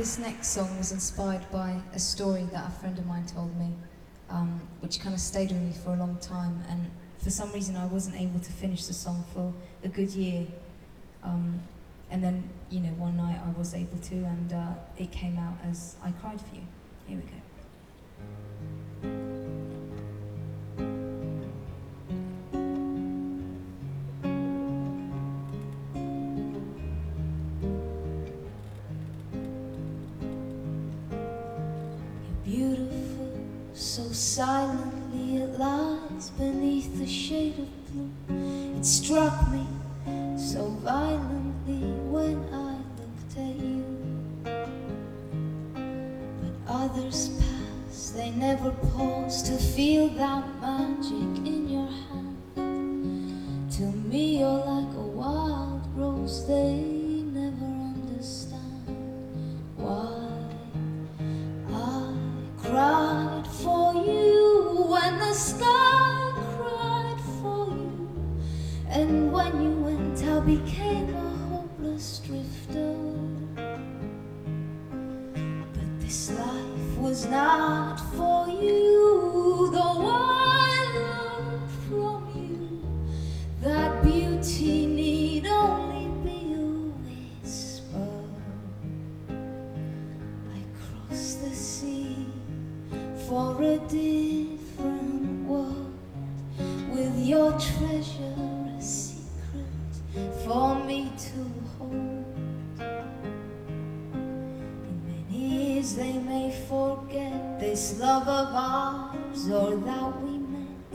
this next song was inspired by a story that a friend of mine told me, um, which kind of stayed with me for a long time. And for some reason, I wasn't able to finish the song for a good year. Um, and then, you know, one night I was able to, and uh, it came out as I Cried for You. Here we go. So silently it lies beneath the shade of blue. It struck me so violently when I looked at you. But others pass, they never pause to feel that magic in your hand. To me, you're like a wild rose, they became a hopeless drifter. But this life was not for you, though I learned from you that beauty need only be a whisper. I crossed the sea for a different world with your treasure this love of ours or that we met.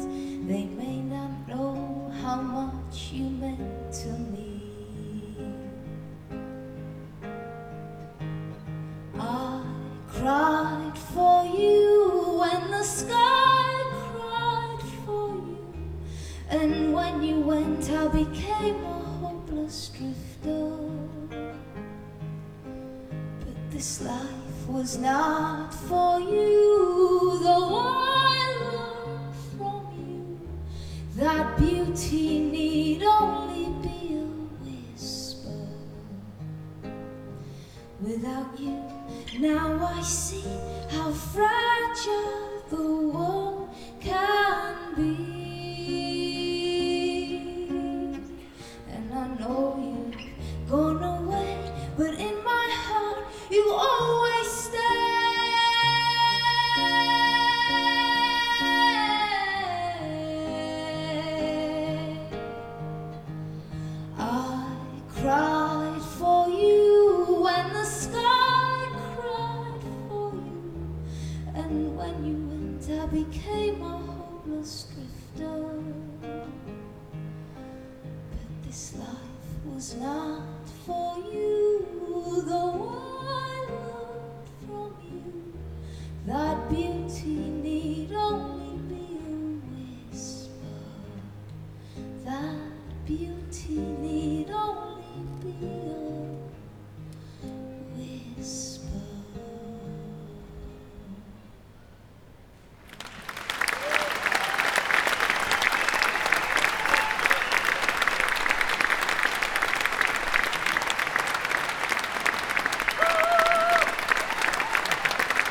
They may not know how much you meant to me. I cried for you when the sky cried for you. And when you went, I became a hopeless drifter. But this life was not for you, though I learned from you that beauty need only be a whisper without you. Now I see how fragile the world can be. And I know you've gone away, but in my heart you always became a hopeless drifter. But this life was not for you, though I learned from you that beauty